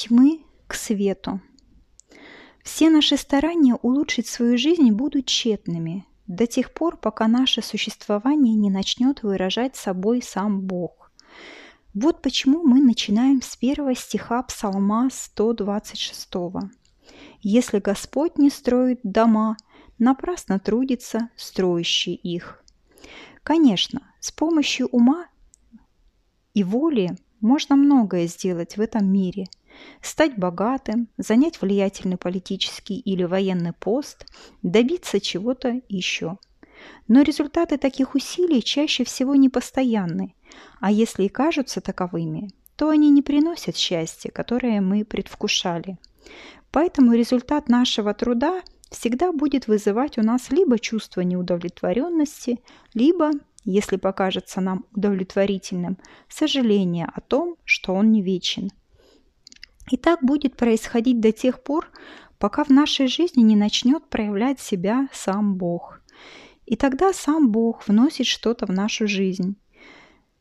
тьмы к свету. Все наши старания улучшить свою жизнь будут тщетными до тех пор, пока наше существование не начнет выражать собой сам Бог. Вот почему мы начинаем с первого стиха Псалма 126. «Если Господь не строит дома, напрасно трудится строящий их». Конечно, с помощью ума и воли можно многое сделать в этом мире – стать богатым, занять влиятельный политический или военный пост, добиться чего-то еще. Но результаты таких усилий чаще всего непостоянны, а если и кажутся таковыми, то они не приносят счастья, которое мы предвкушали. Поэтому результат нашего труда всегда будет вызывать у нас либо чувство неудовлетворенности, либо, если покажется нам удовлетворительным, сожаление о том, что он не вечен – и так будет происходить до тех пор, пока в нашей жизни не начнет проявлять себя сам Бог. И тогда сам Бог вносит что-то в нашу жизнь.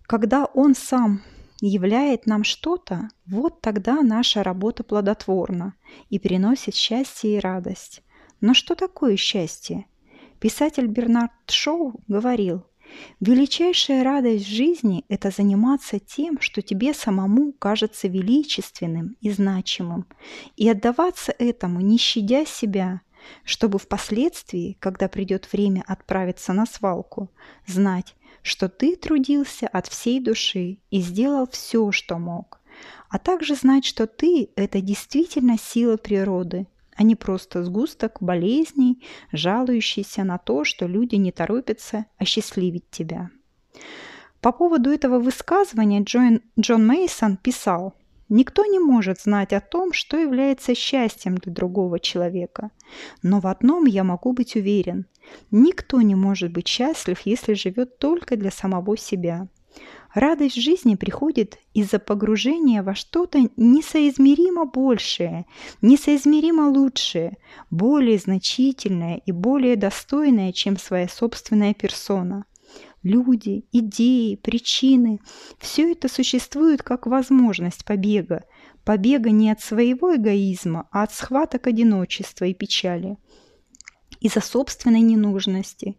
Когда Он сам являет нам что-то, вот тогда наша работа плодотворна и приносит счастье и радость. Но что такое счастье? Писатель Бернард Шоу говорил, Величайшая радость жизни – это заниматься тем, что тебе самому кажется величественным и значимым, и отдаваться этому, не щадя себя, чтобы впоследствии, когда придет время отправиться на свалку, знать, что ты трудился от всей души и сделал все, что мог, а также знать, что ты – это действительно сила природы, а не просто сгусток болезней, жалующийся на то, что люди не торопятся осчастливить тебя. По поводу этого высказывания Джон, Джон Мейсон писал, Никто не может знать о том, что является счастьем для другого человека. Но в одном я могу быть уверен. Никто не может быть счастлив, если живет только для самого себя. Радость жизни приходит из-за погружения во что-то несоизмеримо большее, несоизмеримо лучшее, более значительное и более достойное, чем своя собственная персона. Люди, идеи, причины – все это существует как возможность побега. Побега не от своего эгоизма, а от схваток одиночества и печали из-за собственной ненужности.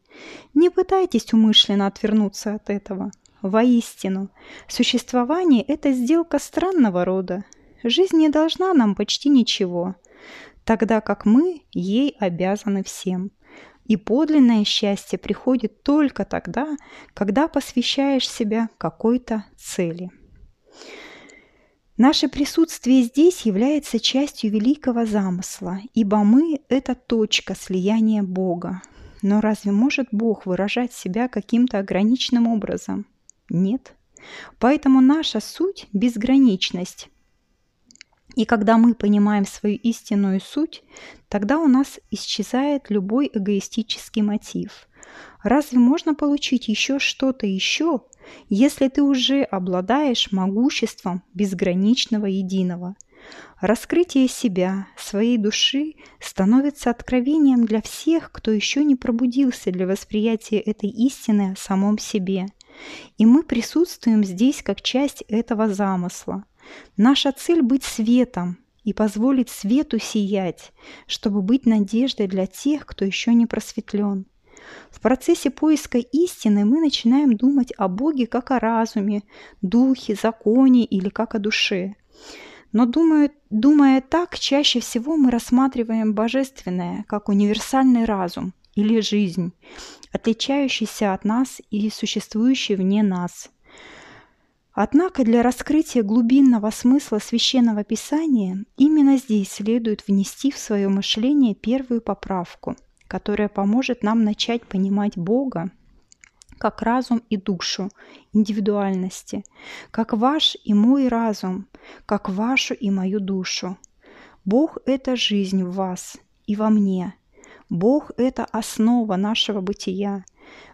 Не пытайтесь умышленно отвернуться от этого. Воистину, существование – это сделка странного рода. Жизнь не должна нам почти ничего, тогда как мы ей обязаны всем. И подлинное счастье приходит только тогда, когда посвящаешь себя какой-то цели. Наше присутствие здесь является частью великого замысла, ибо мы – это точка слияния Бога. Но разве может Бог выражать себя каким-то ограниченным образом? Нет. Поэтому наша суть – безграничность. И когда мы понимаем свою истинную суть, тогда у нас исчезает любой эгоистический мотив. Разве можно получить еще что-то еще, если ты уже обладаешь могуществом безграничного единого? Раскрытие себя, своей души становится откровением для всех, кто еще не пробудился для восприятия этой истины о самом себе – и мы присутствуем здесь как часть этого замысла. Наша цель – быть светом и позволить свету сиять, чтобы быть надеждой для тех, кто еще не просветлен. В процессе поиска истины мы начинаем думать о Боге как о разуме, духе, законе или как о душе. Но думая, думая так, чаще всего мы рассматриваем божественное как универсальный разум или жизнь, отличающийся от нас и существующий вне нас. Однако для раскрытия глубинного смысла священного писания именно здесь следует внести в свое мышление первую поправку, которая поможет нам начать понимать Бога как разум и душу, индивидуальности, как ваш и мой разум, как вашу и мою душу. Бог – это жизнь в вас и во мне – Бог – это основа нашего бытия.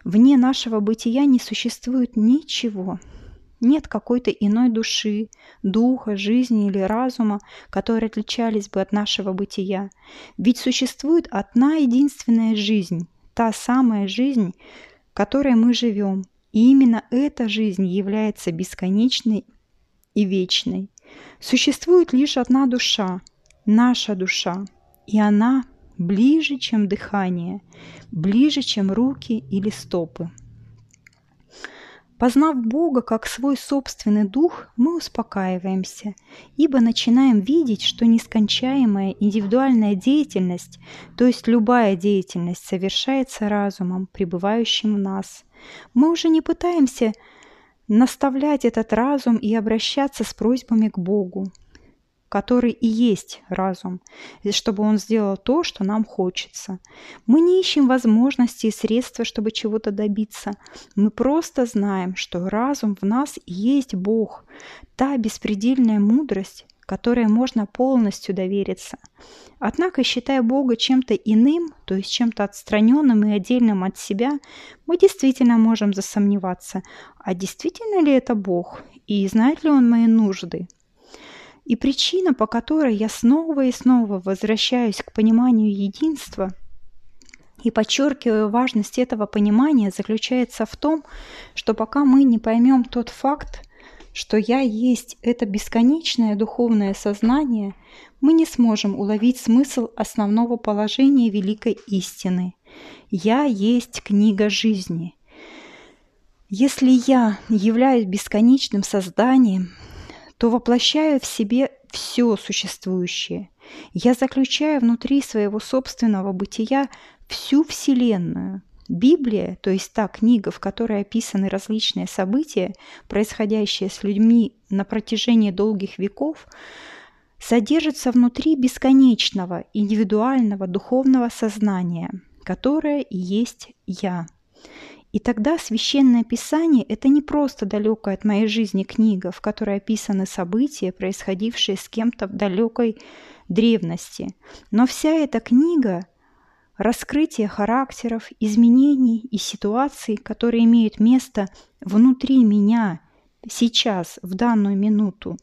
Вне нашего бытия не существует ничего. Нет какой-то иной души, духа, жизни или разума, которые отличались бы от нашего бытия. Ведь существует одна единственная жизнь, та самая жизнь, которой мы живем. И именно эта жизнь является бесконечной и вечной. Существует лишь одна душа, наша душа, и она ближе, чем дыхание, ближе, чем руки или стопы. Познав Бога как свой собственный дух, мы успокаиваемся, ибо начинаем видеть, что нескончаемая индивидуальная деятельность, то есть любая деятельность, совершается разумом, пребывающим в нас. Мы уже не пытаемся наставлять этот разум и обращаться с просьбами к Богу который и есть разум, чтобы он сделал то, что нам хочется. Мы не ищем возможности и средства, чтобы чего-то добиться. Мы просто знаем, что разум в нас есть Бог, та беспредельная мудрость, которой можно полностью довериться. Однако, считая Бога чем-то иным, то есть чем-то отстраненным и отдельным от себя, мы действительно можем засомневаться, а действительно ли это Бог, и знает ли Он мои нужды, и причина, по которой я снова и снова возвращаюсь к пониманию единства и подчеркиваю важность этого понимания, заключается в том, что пока мы не поймем тот факт, что я есть это бесконечное духовное сознание, мы не сможем уловить смысл основного положения великой истины. Я есть книга жизни. Если я являюсь бесконечным созданием, то воплощаю в себе все существующее. Я заключаю внутри своего собственного бытия всю Вселенную. Библия, то есть та книга, в которой описаны различные события, происходящие с людьми на протяжении долгих веков, содержится внутри бесконечного, индивидуального духовного сознания, которое и есть «Я». И тогда священное писание – это не просто далекая от моей жизни книга, в которой описаны события, происходившие с кем-то в далекой древности. Но вся эта книга – раскрытие характеров, изменений и ситуаций, которые имеют место внутри меня сейчас, в данную минуту.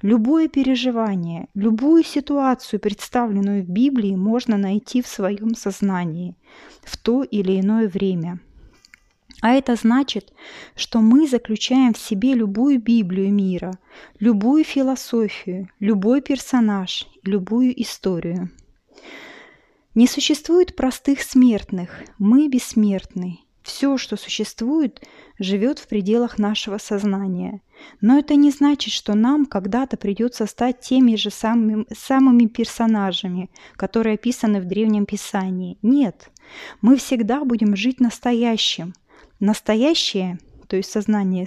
Любое переживание, любую ситуацию, представленную в Библии, можно найти в своем сознании в то или иное время – а это значит, что мы заключаем в себе любую Библию мира, любую философию, любой персонаж, любую историю. Не существует простых смертных, мы бессмертны. Все, что существует, живет в пределах нашего сознания. Но это не значит, что нам когда-то придется стать теми же самыми, самыми персонажами, которые описаны в Древнем Писании. Нет, мы всегда будем жить настоящим – Настоящее, то есть сознание,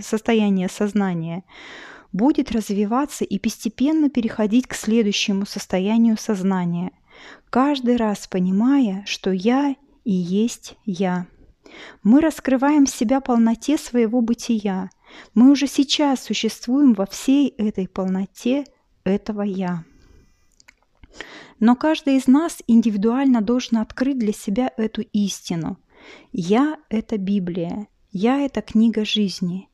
состояние сознания, будет развиваться и постепенно переходить к следующему состоянию сознания, каждый раз понимая, что я и есть я. Мы раскрываем себя полноте своего бытия. Мы уже сейчас существуем во всей этой полноте этого «я». Но каждый из нас индивидуально должен открыть для себя эту истину, я – это Библия, я – это книга жизни.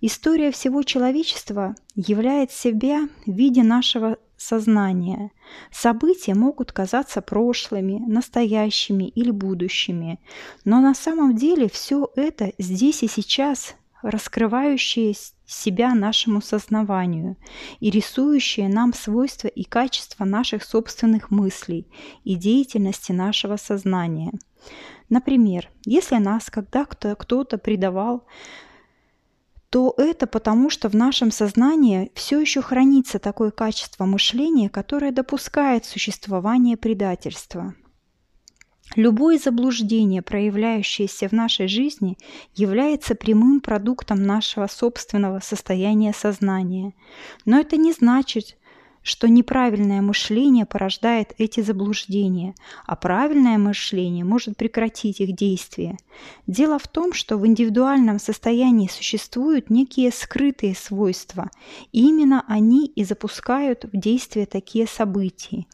История всего человечества являет себя в виде нашего сознания. События могут казаться прошлыми, настоящими или будущими, но на самом деле все это здесь и сейчас раскрывающее себя нашему сознаванию и рисующее нам свойства и качества наших собственных мыслей и деятельности нашего сознания – Например, если нас когда-то кто-то предавал, то это потому, что в нашем сознании все еще хранится такое качество мышления, которое допускает существование предательства. Любое заблуждение, проявляющееся в нашей жизни, является прямым продуктом нашего собственного состояния сознания. Но это не значит, что неправильное мышление порождает эти заблуждения, а правильное мышление может прекратить их действие. Дело в том, что в индивидуальном состоянии существуют некие скрытые свойства, и именно они и запускают в действие такие события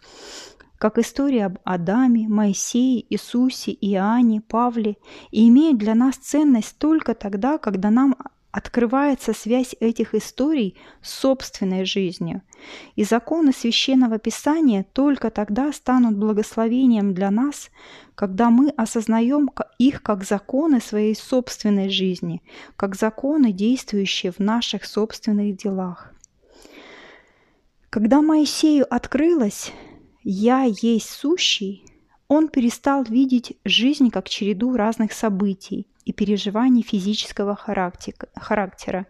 как история об Адаме, Моисее, Иисусе, Иоанне, Павле, и имеют для нас ценность только тогда, когда нам открывается связь этих историй с собственной жизнью. И законы священного писания только тогда станут благословением для нас, когда мы осознаем их как законы своей собственной жизни, как законы, действующие в наших собственных делах. Когда Моисею открылось «Я есть сущий», он перестал видеть жизнь как череду разных событий и переживаний физического характера,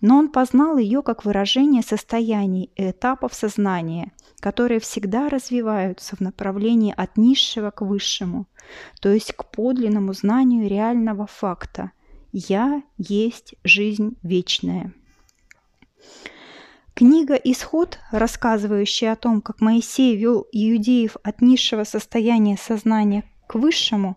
но он познал ее как выражение состояний и этапов сознания, которые всегда развиваются в направлении от низшего к высшему, то есть к подлинному знанию реального факта «Я есть жизнь вечная». Книга «Исход», рассказывающая о том, как Моисей вел иудеев от низшего состояния сознания к высшему,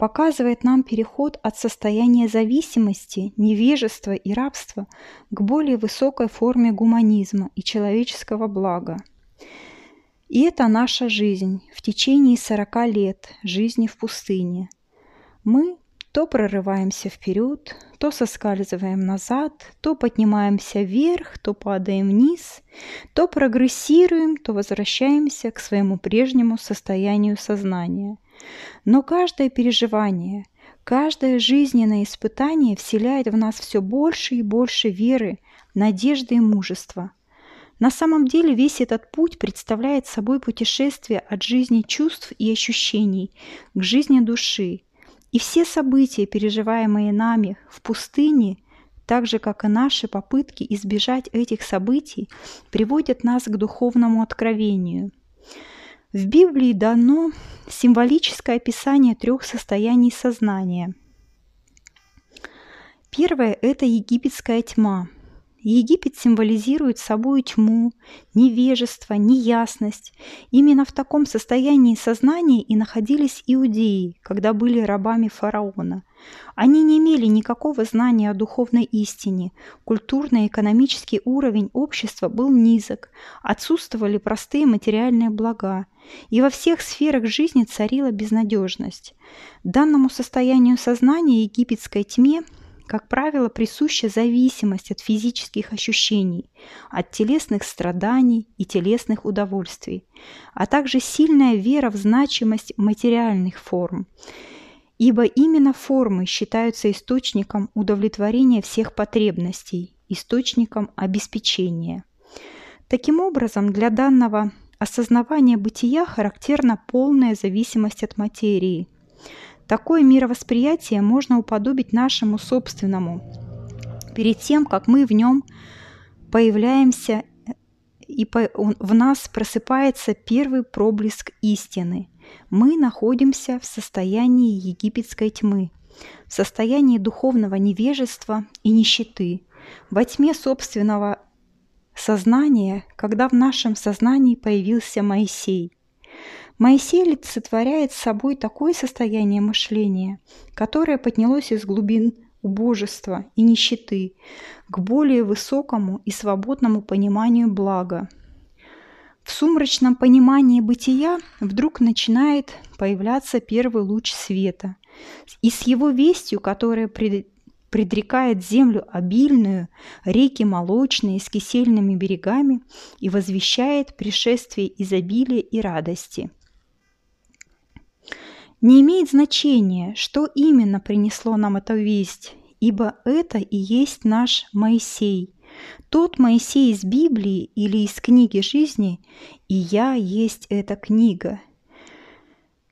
показывает нам переход от состояния зависимости, невежества и рабства к более высокой форме гуманизма и человеческого блага. И это наша жизнь в течение 40 лет жизни в пустыне. Мы то прорываемся вперед, то соскальзываем назад, то поднимаемся вверх, то падаем вниз, то прогрессируем, то возвращаемся к своему прежнему состоянию сознания. Но каждое переживание, каждое жизненное испытание вселяет в нас все больше и больше веры, надежды и мужества. На самом деле весь этот путь представляет собой путешествие от жизни чувств и ощущений к жизни души – и все события, переживаемые нами в пустыне, так же, как и наши попытки избежать этих событий, приводят нас к духовному откровению. В Библии дано символическое описание трех состояний сознания. Первое – это египетская тьма – Египет символизирует собой тьму, невежество, неясность. Именно в таком состоянии сознания и находились иудеи, когда были рабами фараона. Они не имели никакого знания о духовной истине, культурно-экономический уровень общества был низок, отсутствовали простые материальные блага, и во всех сферах жизни царила безнадежность. Данному состоянию сознания египетской тьме – как правило, присуща зависимость от физических ощущений, от телесных страданий и телесных удовольствий, а также сильная вера в значимость материальных форм, ибо именно формы считаются источником удовлетворения всех потребностей, источником обеспечения. Таким образом, для данного осознавания бытия характерна полная зависимость от материи – Такое мировосприятие можно уподобить нашему собственному. Перед тем, как мы в нем появляемся, и в нас просыпается первый проблеск истины. Мы находимся в состоянии египетской тьмы, в состоянии духовного невежества и нищеты, во тьме собственного сознания, когда в нашем сознании появился Моисей – Моисей олицетворяет собой такое состояние мышления, которое поднялось из глубин убожества и нищеты к более высокому и свободному пониманию блага. В сумрачном понимании бытия вдруг начинает появляться первый луч света. И с его вестью, которая предрекает землю обильную, реки молочные с кисельными берегами и возвещает пришествие изобилия и радости – не имеет значения, что именно принесло нам эту весть, ибо это и есть наш Моисей. Тот Моисей из Библии или из книги жизни, и я есть эта книга.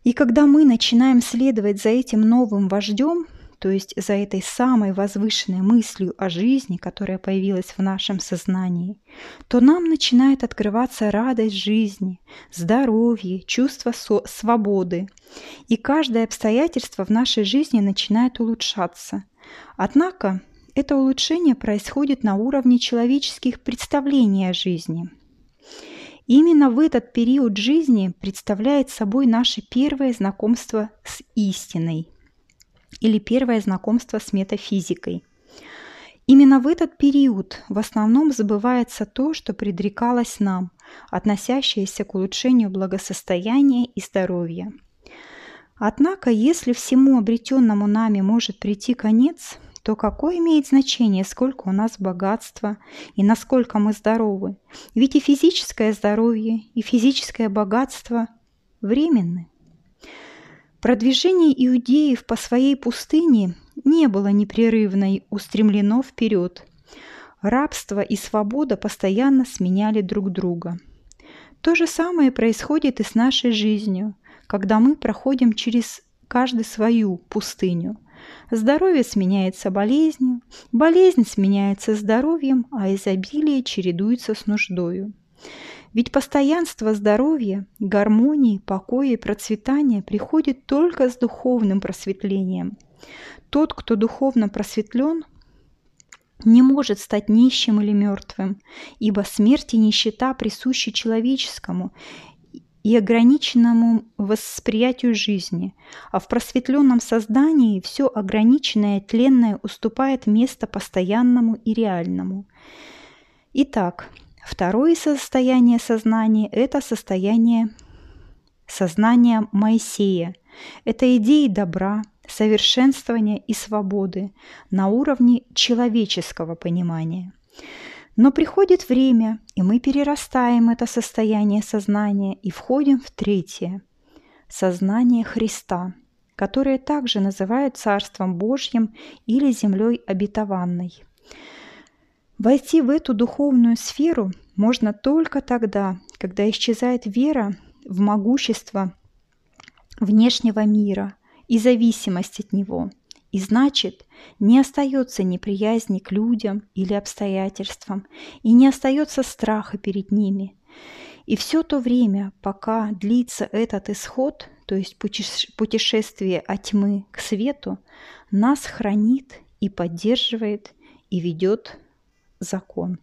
И когда мы начинаем следовать за этим новым вождем, то есть за этой самой возвышенной мыслью о жизни, которая появилась в нашем сознании, то нам начинает открываться радость жизни, здоровье, чувство свободы. И каждое обстоятельство в нашей жизни начинает улучшаться. Однако это улучшение происходит на уровне человеческих представлений о жизни. Именно в этот период жизни представляет собой наше первое знакомство с истиной – или первое знакомство с метафизикой. Именно в этот период в основном забывается то, что предрекалось нам, относящееся к улучшению благосостояния и здоровья. Однако, если всему обретенному нами может прийти конец, то какое имеет значение, сколько у нас богатства и насколько мы здоровы? Ведь и физическое здоровье, и физическое богатство временны. Продвижение иудеев по своей пустыне не было непрерывно устремлено вперед. Рабство и свобода постоянно сменяли друг друга. То же самое происходит и с нашей жизнью, когда мы проходим через каждый свою пустыню. Здоровье сменяется болезнью, болезнь сменяется здоровьем, а изобилие чередуется с нуждою. Ведь постоянство здоровья, гармонии, покоя и процветания приходит только с духовным просветлением. Тот, кто духовно просветлен, не может стать нищим или мертвым, ибо смерть и нищета присущи человеческому и ограниченному восприятию жизни, а в просветленном создании все ограниченное тленное уступает место постоянному и реальному. Итак, второе состояние сознания – это состояние сознания Моисея. Это идеи добра, совершенствования и свободы на уровне человеческого понимания. Но приходит время, и мы перерастаем это состояние сознания и входим в третье – сознание Христа, которое также называют Царством Божьим или землей обетованной. Войти в эту духовную сферу можно только тогда, когда исчезает вера в могущество внешнего мира и зависимость от него – и значит, не остается неприязни к людям или обстоятельствам, и не остается страха перед ними. И все то время, пока длится этот исход, то есть путешествие от тьмы к свету, нас хранит и поддерживает и ведет закон.